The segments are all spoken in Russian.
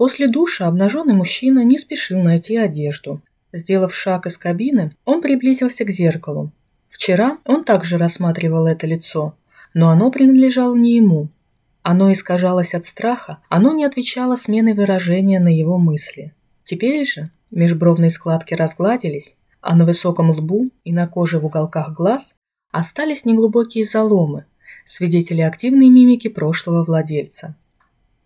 После душа обнаженный мужчина не спешил найти одежду. Сделав шаг из кабины, он приблизился к зеркалу. Вчера он также рассматривал это лицо, но оно принадлежало не ему. Оно искажалось от страха, оно не отвечало сменой выражения на его мысли. Теперь же межбровные складки разгладились, а на высоком лбу и на коже в уголках глаз остались неглубокие заломы, свидетели активной мимики прошлого владельца.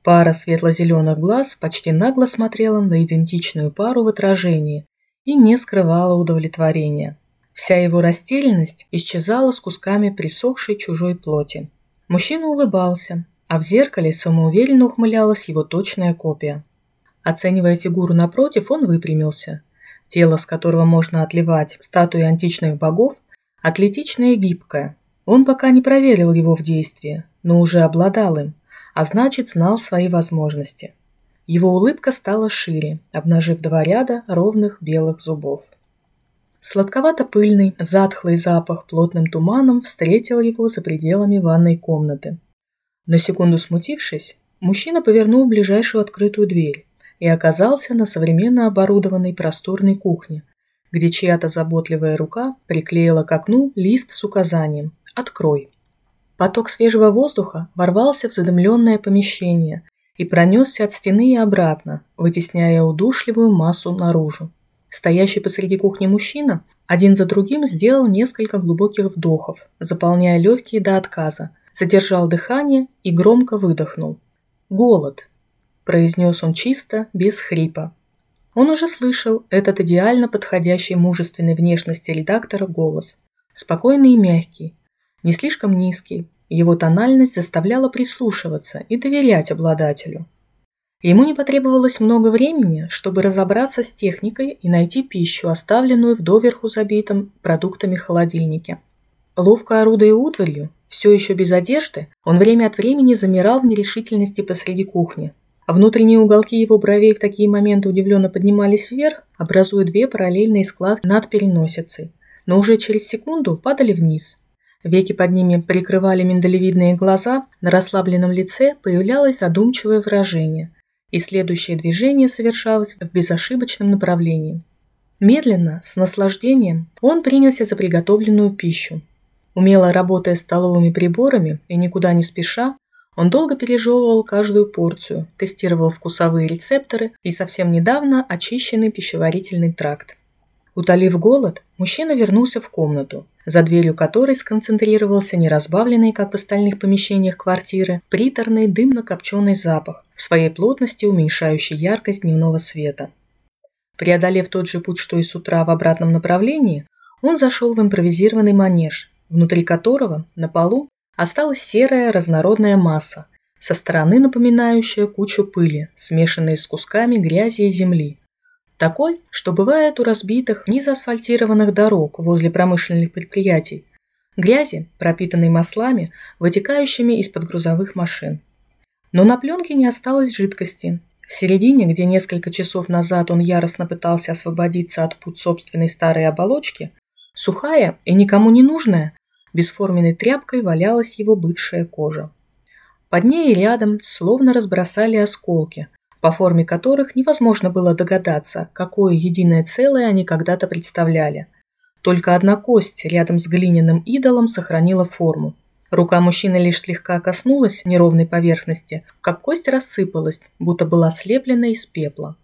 Пара светло-зеленых глаз почти нагло смотрела на идентичную пару в отражении и не скрывала удовлетворения. Вся его растерянность исчезала с кусками присохшей чужой плоти. Мужчина улыбался, а в зеркале самоуверенно ухмылялась его точная копия. Оценивая фигуру напротив, он выпрямился. Тело, с которого можно отливать статуи античных богов, атлетичное и гибкое. Он пока не проверил его в действии, но уже обладал им, а значит знал свои возможности. Его улыбка стала шире, обнажив два ряда ровных белых зубов. Сладковато-пыльный, затхлый запах плотным туманом встретил его за пределами ванной комнаты. На секунду смутившись, мужчина повернул ближайшую открытую дверь и оказался на современно оборудованной просторной кухне, где чья-то заботливая рука приклеила к окну лист с указанием «Открой». Поток свежего воздуха ворвался в задымленное помещение и пронесся от стены и обратно, вытесняя удушливую массу наружу. Стоящий посреди кухни мужчина один за другим сделал несколько глубоких вдохов, заполняя легкие до отказа, задержал дыхание и громко выдохнул. «Голод», – произнес он чисто, без хрипа. Он уже слышал этот идеально подходящий мужественной внешности редактора голос. Спокойный и мягкий, не слишком низкий. Его тональность заставляла прислушиваться и доверять обладателю. Ему не потребовалось много времени, чтобы разобраться с техникой и найти пищу, оставленную в доверху забитом продуктами холодильнике. Ловко орудуя утварью, все еще без одежды, он время от времени замирал в нерешительности посреди кухни, а внутренние уголки его бровей в такие моменты удивленно поднимались вверх, образуя две параллельные складки над переносицей, но уже через секунду падали вниз. Веки под ними прикрывали миндалевидные глаза, на расслабленном лице появлялось задумчивое выражение, и следующее движение совершалось в безошибочном направлении. Медленно, с наслаждением, он принялся за приготовленную пищу. Умело работая столовыми приборами и никуда не спеша, он долго пережевывал каждую порцию, тестировал вкусовые рецепторы и совсем недавно очищенный пищеварительный тракт. Утолив голод, мужчина вернулся в комнату, за дверью которой сконцентрировался неразбавленный, как в остальных помещениях квартиры, приторный дымно-копченый запах, в своей плотности уменьшающий яркость дневного света. Преодолев тот же путь, что и с утра в обратном направлении, он зашел в импровизированный манеж, внутри которого, на полу, Осталась серая разнородная масса, со стороны напоминающая кучу пыли, смешанной с кусками грязи и земли. Такой, что бывает у разбитых, низоасфальтированных дорог возле промышленных предприятий. Грязи, пропитанной маслами, вытекающими из-под грузовых машин. Но на пленке не осталось жидкости. В середине, где несколько часов назад он яростно пытался освободиться от пут собственной старой оболочки, сухая и никому не нужная, бесформенной тряпкой валялась его бывшая кожа. Под ней и рядом словно разбросали осколки, по форме которых невозможно было догадаться, какое единое целое они когда-то представляли. Только одна кость рядом с глиняным идолом сохранила форму. Рука мужчины лишь слегка коснулась неровной поверхности, как кость рассыпалась, будто была слеплена из пепла.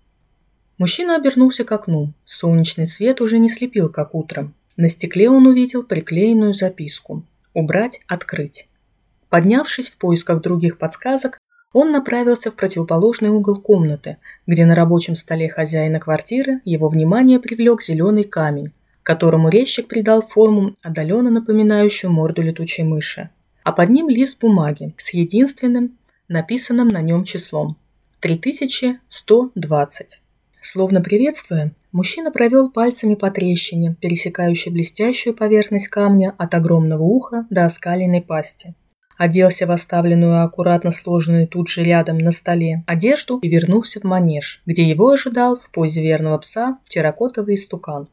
Мужчина обернулся к окну. Солнечный свет уже не слепил, как утром. На стекле он увидел приклеенную записку «Убрать, открыть». Поднявшись в поисках других подсказок, он направился в противоположный угол комнаты, где на рабочем столе хозяина квартиры его внимание привлек зеленый камень, которому резчик придал форму, отдаленно напоминающую морду летучей мыши. А под ним лист бумаги с единственным, написанным на нем числом – 3120. Словно приветствуя, мужчина провел пальцами по трещине, пересекающей блестящую поверхность камня от огромного уха до оскаленной пасти. Оделся в оставленную аккуратно сложенную тут же рядом на столе одежду и вернулся в манеж, где его ожидал в позе верного пса терракотовый стукан.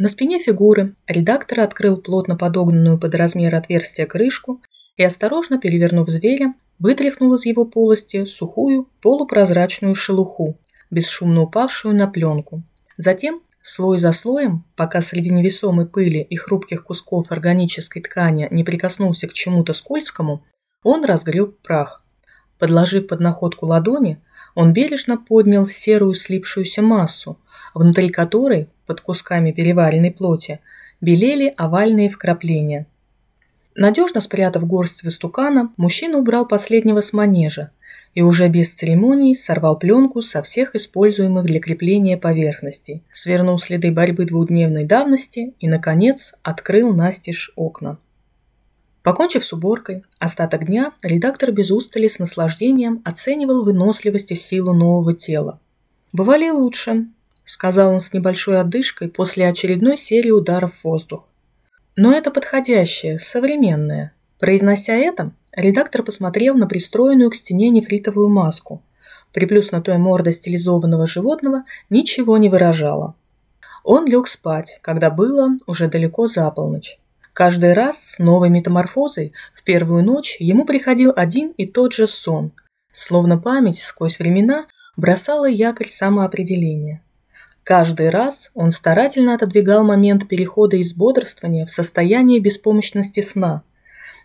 На спине фигуры редактор открыл плотно подогнанную под размер отверстия крышку и, осторожно перевернув зверя, вытряхнул из его полости сухую полупрозрачную шелуху, бесшумно упавшую на пленку. Затем, слой за слоем, пока среди невесомой пыли и хрупких кусков органической ткани не прикоснулся к чему-то скользкому, он разгреб прах. Подложив под находку ладони, он бережно поднял серую слипшуюся массу, внутри которой, под кусками переваренной плоти, белели овальные вкрапления. Надежно спрятав горсть выстукана, мужчина убрал последнего с манежа и уже без церемоний сорвал пленку со всех используемых для крепления поверхностей, свернул следы борьбы двухдневной давности и, наконец, открыл настежь окна. Покончив с уборкой, остаток дня редактор без устали с наслаждением оценивал выносливость и силу нового тела. «Бывали лучше», – сказал он с небольшой отдышкой после очередной серии ударов в воздух. «Но это подходящее, современное». Произнося это, редактор посмотрел на пристроенную к стене нефритовую маску. Приплюснутая морда стилизованного животного ничего не выражала. Он лег спать, когда было уже далеко за полночь. Каждый раз с новой метаморфозой в первую ночь ему приходил один и тот же сон, словно память сквозь времена бросала якорь самоопределения. Каждый раз он старательно отодвигал момент перехода из бодрствования в состояние беспомощности сна,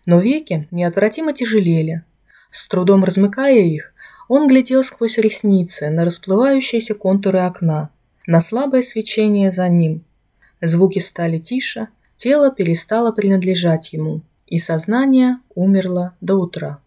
но веки неотвратимо тяжелели. С трудом размыкая их, он глядел сквозь ресницы на расплывающиеся контуры окна, на слабое свечение за ним. Звуки стали тише – Тело перестало принадлежать ему, и сознание умерло до утра.